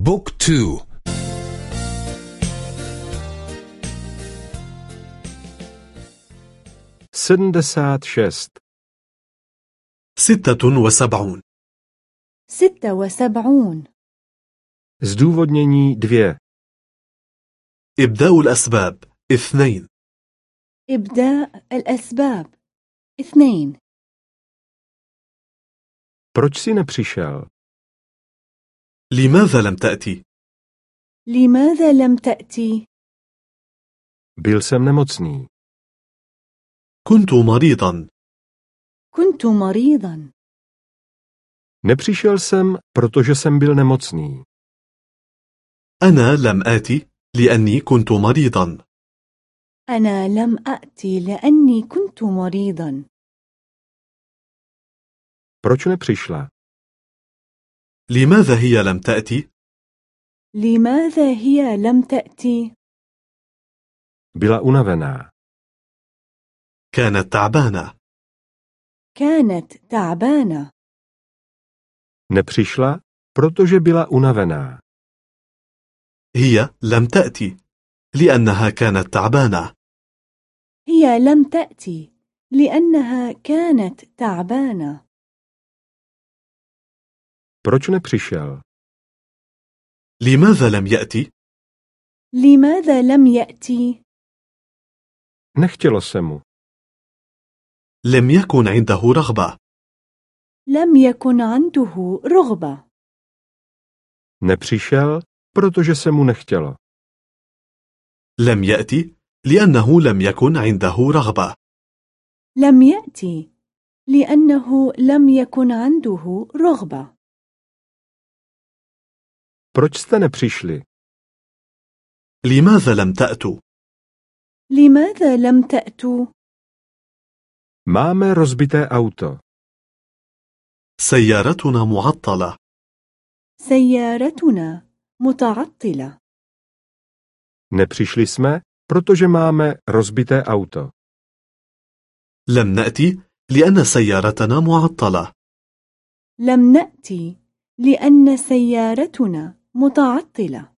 بوك تو sedmdesát šest, ستة وسبعون ستة وسبعون zdůvodnění dvě, إبداء الأسباب اثنين إبداء الأسباب اثنين proč jsi nepřišel? لماذا لم تأتي؟ لماذا لم تأتي؟ Byl jsem nemocný. كنت مريضا كنت مريضا Nepřišel jsem, protože jsem byl nemocný. أنا لم آتي لأني كنت مريضا أنا لم أأتي لأني كنت مريضا Proč nepřišla? لماذا هي لم تأتي؟ لماذا هي لم تأتي؟ Byla unavená. كانت تعبانة كانت تعبانة Nepřišla, protože byla unavená. هي لم تأتي لأنها كانت تعبانة هي لم تأتي لأنها كانت تعبانة Proč nepřišel? لماذا لم يأتي؟ لماذا لم يأتي؟ Nechtělo se mu. لم يكن عنده رغبة لم يكن عنده رغبة Nepřišel, protože se mu nechtělo. لم يأتي لأنه لم يكن عنده رغبة لم يأتي لأنه لم يكن عنده رغبة Proč jste nepřišli? لماذا لم تأتوا؟ لماذا لم تأتوا؟ Máme rozbité auto. سيارتنا معطلة سيارتنا متعطلة Nepřišli jsme, protože máme rozbité auto. لم نأتي لأن سيارتنا معطلة لم نأتي لأن سيارتنا متعطلة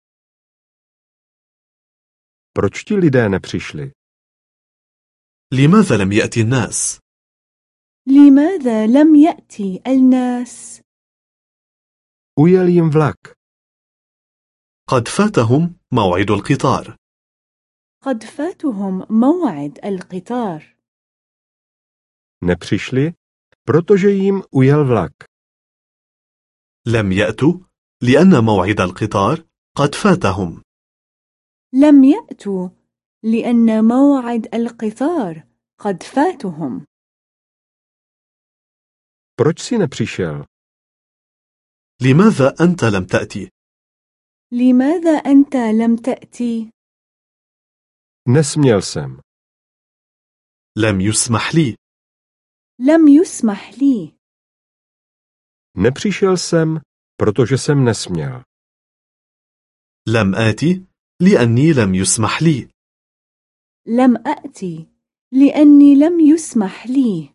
Proč ti lidé nepřišli? لماذا لم يأتي الناس؟ لماذا لم يأتي الناس؟ Ujel jim vlak. قد فاتهم موعد القطار قد فاتهم موعد القطار Nepřišli, protože jim ujel vlak. لم يأتوا لأن موعد القطار قد فاتهم لم يأتوا لأن موعد القطار قد فاتهم Proč jsi nepřišel? لماذا أنت لم تأتي؟ لماذا أنت لم تأتي؟ Nesměl jsem. لم يسمح لي لم يسمح لي Nepřišel jsem, protože jsem nesměl. لم آتي لأني لم يسمح لي لم أأتي لأني لم يسمح لي